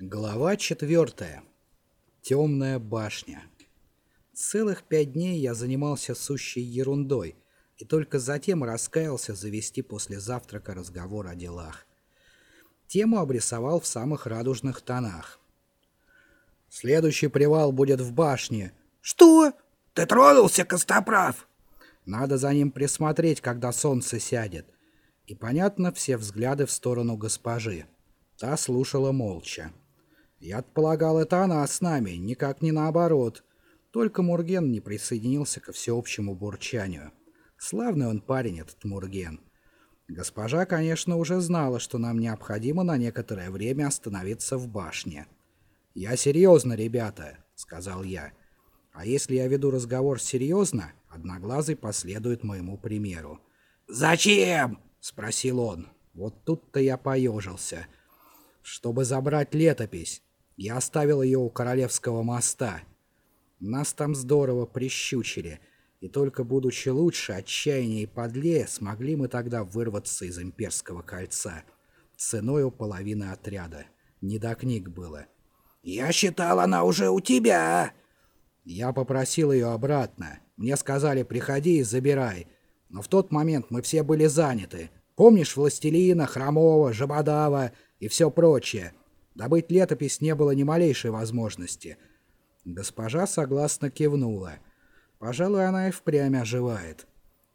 Глава четвертая. Темная башня. Целых пять дней я занимался сущей ерундой и только затем раскаялся завести после завтрака разговор о делах. Тему обрисовал в самых радужных тонах. «Следующий привал будет в башне». «Что? Ты тронулся, Костоправ?» «Надо за ним присмотреть, когда солнце сядет». И, понятно, все взгляды в сторону госпожи. Та слушала молча. Я полагал, это она с нами, никак не наоборот. Только Мурген не присоединился ко всеобщему бурчанию. Славный он парень, этот Мурген. Госпожа, конечно, уже знала, что нам необходимо на некоторое время остановиться в башне. «Я серьезно, ребята», — сказал я. «А если я веду разговор серьезно, Одноглазый последует моему примеру». «Зачем?» — спросил он. Вот тут-то я поежился. «Чтобы забрать летопись. Я оставил ее у Королевского моста. Нас там здорово прищучили, и только будучи лучше, отчаяннее и подлее, смогли мы тогда вырваться из имперского кольца. Ценою половины отряда. Не до книг было. «Я считал, она уже у тебя!» Я попросил ее обратно. Мне сказали, приходи и забирай. Но в тот момент мы все были заняты. Помнишь Властелина, Хромова, Жабодава и все прочее? Добыть летопись не было ни малейшей возможности. Госпожа согласно кивнула. Пожалуй, она и впрямь оживает.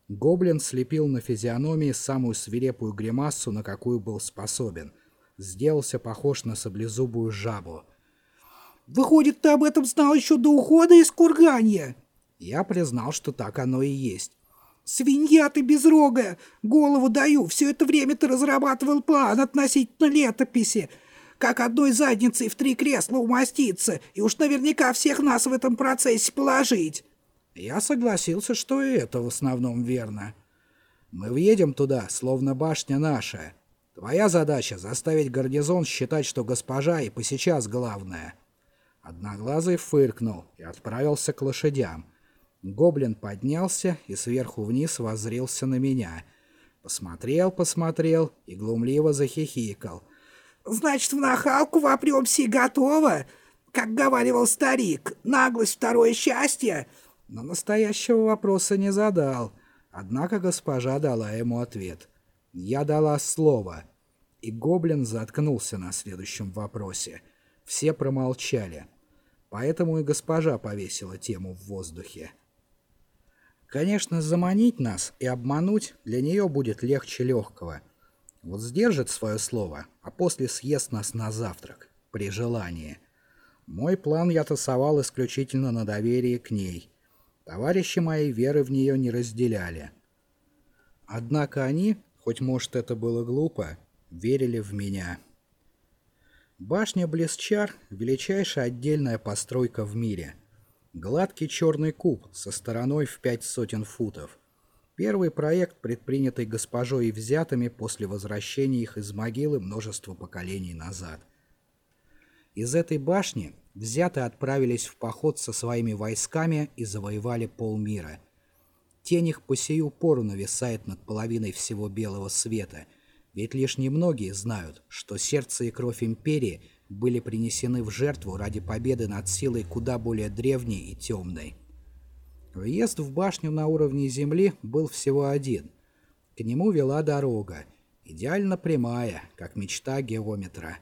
Гоблин слепил на физиономии самую свирепую гримасу, на какую был способен. Сделался похож на саблезубую жабу. «Выходит, ты об этом знал еще до ухода из Курганья?» Я признал, что так оно и есть. «Свинья ты безрогая! Голову даю! Все это время ты разрабатывал план относительно летописи!» Как одной задницей в три кресла умоститься и уж наверняка всех нас в этом процессе положить. Я согласился, что и это в основном верно. Мы въедем туда, словно башня наша. Твоя задача — заставить гарнизон считать, что госпожа и посейчас главное. Одноглазый фыркнул и отправился к лошадям. Гоблин поднялся и сверху вниз воззрился на меня. Посмотрел, посмотрел и глумливо захихикал. Значит, в нахалку вопремся и готово? Как говаривал старик, наглость — второе счастье. Но настоящего вопроса не задал. Однако госпожа дала ему ответ. Я дала слово. И гоблин заткнулся на следующем вопросе. Все промолчали. Поэтому и госпожа повесила тему в воздухе. Конечно, заманить нас и обмануть для нее будет легче легкого — вот сдержит свое слово, а после съест нас на завтрак, при желании. Мой план я тасовал исключительно на доверии к ней. Товарищи мои веры в нее не разделяли. Однако они, хоть может это было глупо, верили в меня. Башня Блесчар — величайшая отдельная постройка в мире. Гладкий черный куб со стороной в пять сотен футов. Первый проект, предпринятый госпожой и взятыми после возвращения их из могилы множество поколений назад. Из этой башни взятые отправились в поход со своими войсками и завоевали полмира. Тень их по сию пору нависает над половиной всего белого света, ведь лишь немногие знают, что сердце и кровь империи были принесены в жертву ради победы над силой куда более древней и темной. Въезд в башню на уровне земли был всего один. К нему вела дорога, идеально прямая, как мечта геометра.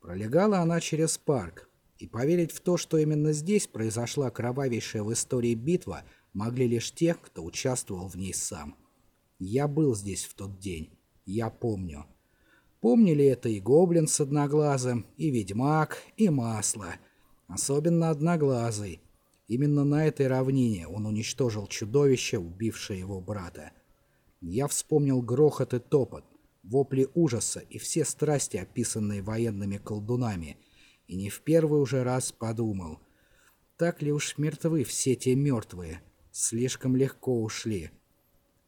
Пролегала она через парк, и поверить в то, что именно здесь произошла кровавейшая в истории битва, могли лишь те, кто участвовал в ней сам. Я был здесь в тот день, я помню. Помнили это и гоблин с одноглазым, и ведьмак, и масло. Особенно одноглазый — Именно на этой равнине он уничтожил чудовище, убившее его брата. Я вспомнил грохот и топот, вопли ужаса и все страсти, описанные военными колдунами, и не в первый уже раз подумал, так ли уж мертвы все те мертвые, слишком легко ушли.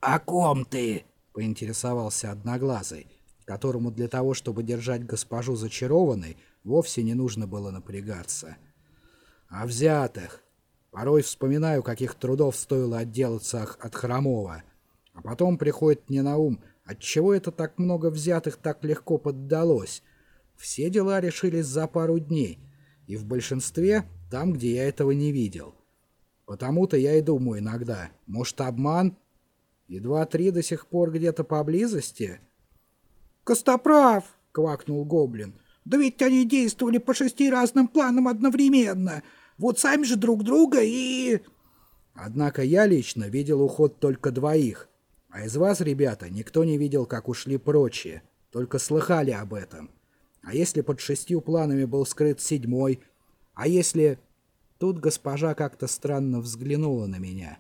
«О ком ты?» — поинтересовался Одноглазый, которому для того, чтобы держать госпожу зачарованной, вовсе не нужно было напрягаться. «О взятых!» Порой вспоминаю, каких трудов стоило отделаться от Хромова. А потом приходит мне на ум, отчего это так много взятых так легко поддалось. Все дела решились за пару дней, и в большинстве там, где я этого не видел. Потому-то я и думаю иногда, может, обман? И два-три до сих пор где-то поблизости? «Костоправ!» — квакнул Гоблин. «Да ведь они действовали по шести разным планам одновременно. Вот сами же друг друга и...» Однако я лично видел уход только двоих, а из вас, ребята, никто не видел, как ушли прочие, только слыхали об этом. А если под шестью планами был скрыт седьмой? А если... Тут госпожа как-то странно взглянула на меня.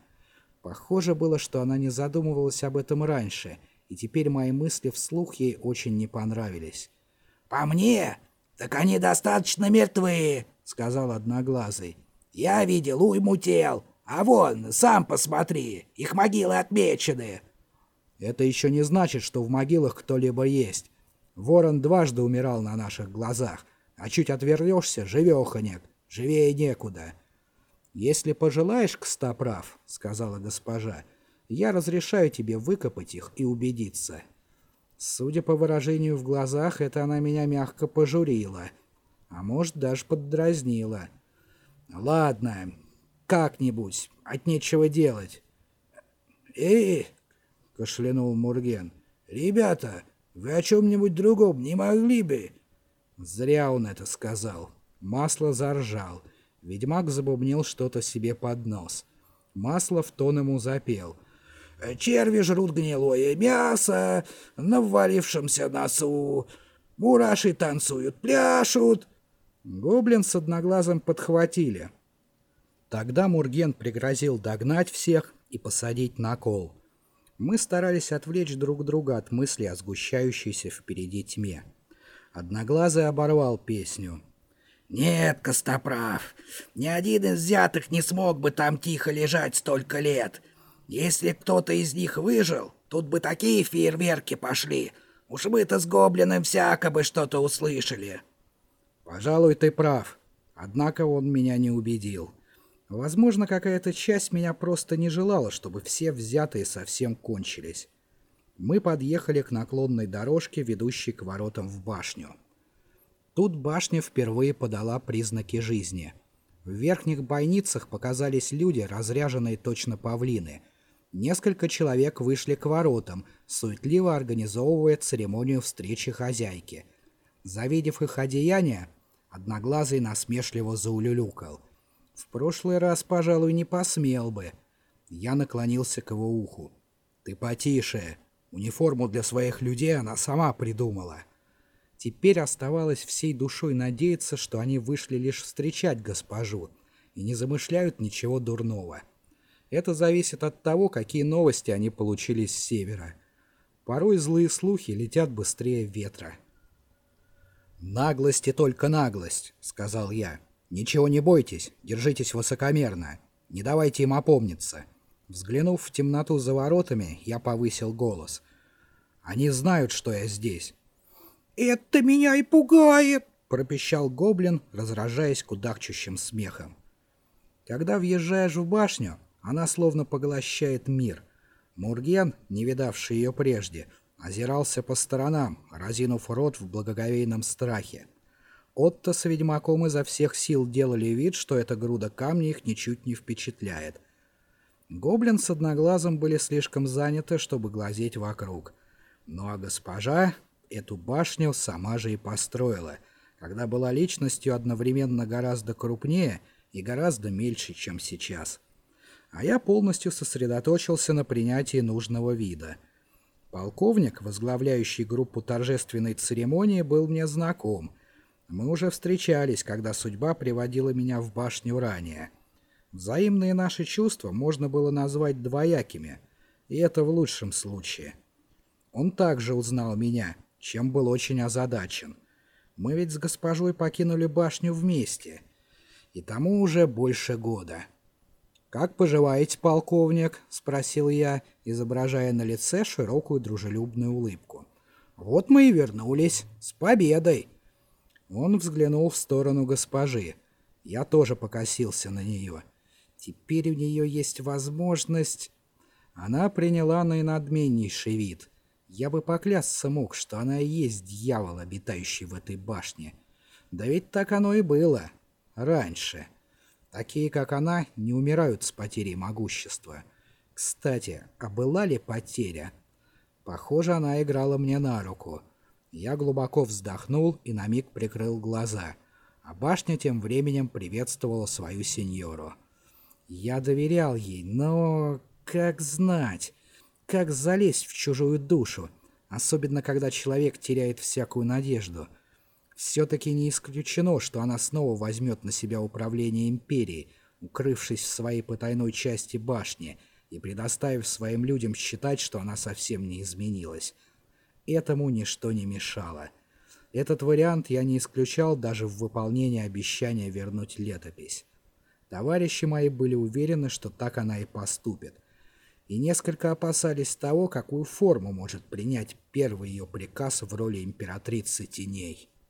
Похоже было, что она не задумывалась об этом раньше, и теперь мои мысли вслух ей очень не понравились. «По мне, так они достаточно мертвые», — сказал Одноглазый. «Я видел уйму тел, а вон, сам посмотри, их могилы отмечены. Это еще не значит, что в могилах кто-либо есть. Ворон дважды умирал на наших глазах, а чуть отвернешься, живеханек, живее некуда. Если пожелаешь, Кстоправ, — сказала госпожа, — я разрешаю тебе выкопать их и убедиться. Судя по выражению в глазах, это она меня мягко пожурила, а может, даже поддразнила. Ладно, как-нибудь, от нечего делать. «Эй!» — кашлянул Мурген. «Ребята, вы о чем-нибудь другом не могли бы?» Зря он это сказал. Масло заржал. Ведьмак забубнил что-то себе под нос. Масло в тон ему запел. «Черви жрут гнилое мясо на ввалившемся носу. Мураши танцуют, пляшут». Гоблин с одноглазым подхватили. Тогда Мурген пригрозил догнать всех и посадить на кол. Мы старались отвлечь друг друга от мысли о сгущающейся впереди тьме. Одноглазый оборвал песню. «Нет, Костоправ, ни один из взятых не смог бы там тихо лежать столько лет. Если кто-то из них выжил, тут бы такие фейерверки пошли. Уж мы-то с гоблином всяко бы что-то услышали». «Пожалуй, ты прав. Однако он меня не убедил». Возможно, какая-то часть меня просто не желала, чтобы все взятые совсем кончились. Мы подъехали к наклонной дорожке, ведущей к воротам в башню. Тут башня впервые подала признаки жизни. В верхних бойницах показались люди, разряженные точно павлины. Несколько человек вышли к воротам, суетливо организовывая церемонию встречи хозяйки. Завидев их одеяние, Одноглазый насмешливо заулюлюкал — в прошлый раз, пожалуй, не посмел бы. Я наклонился к его уху. «Ты потише. Униформу для своих людей она сама придумала». Теперь оставалось всей душой надеяться, что они вышли лишь встречать госпожу и не замышляют ничего дурного. Это зависит от того, какие новости они получили с севера. Порой злые слухи летят быстрее ветра. «Наглость и только наглость», — сказал я. «Ничего не бойтесь, держитесь высокомерно. Не давайте им опомниться». Взглянув в темноту за воротами, я повысил голос. «Они знают, что я здесь». «Это меня и пугает!» — пропищал гоблин, разражаясь кудахчущим смехом. Когда въезжаешь в башню, она словно поглощает мир. Мурген, не видавший ее прежде, озирался по сторонам, разинув рот в благоговейном страхе. Отто с ведьмаком изо всех сил делали вид, что эта груда камня их ничуть не впечатляет. Гоблин с одноглазом были слишком заняты, чтобы глазеть вокруг. Ну а госпожа эту башню сама же и построила, когда была личностью одновременно гораздо крупнее и гораздо мельче, чем сейчас. А я полностью сосредоточился на принятии нужного вида. Полковник, возглавляющий группу торжественной церемонии, был мне знаком — мы уже встречались, когда судьба приводила меня в башню ранее. Взаимные наши чувства можно было назвать двоякими, и это в лучшем случае. Он также узнал меня, чем был очень озадачен. Мы ведь с госпожой покинули башню вместе, и тому уже больше года. «Как поживаете, полковник?» — спросил я, изображая на лице широкую дружелюбную улыбку. «Вот мы и вернулись. С победой!» Он взглянул в сторону госпожи. Я тоже покосился на нее. Теперь у нее есть возможность... Она приняла наинадменнейший вид. Я бы поклясться мог, что она и есть дьявол, обитающий в этой башне. Да ведь так оно и было. Раньше. Такие, как она, не умирают с потерей могущества. Кстати, а была ли потеря? Похоже, она играла мне на руку. Я глубоко вздохнул и на миг прикрыл глаза, а башня тем временем приветствовала свою сеньору. Я доверял ей, но как знать, как залезть в чужую душу, особенно когда человек теряет всякую надежду. Все-таки не исключено, что она снова возьмет на себя управление империей, укрывшись в своей потайной части башни и предоставив своим людям считать, что она совсем не изменилась. Этому ничто не мешало. Этот вариант я не исключал даже в выполнении обещания вернуть летопись. Товарищи мои были уверены, что так она и поступит, и несколько опасались того, какую форму может принять первый ее приказ в роли императрицы теней.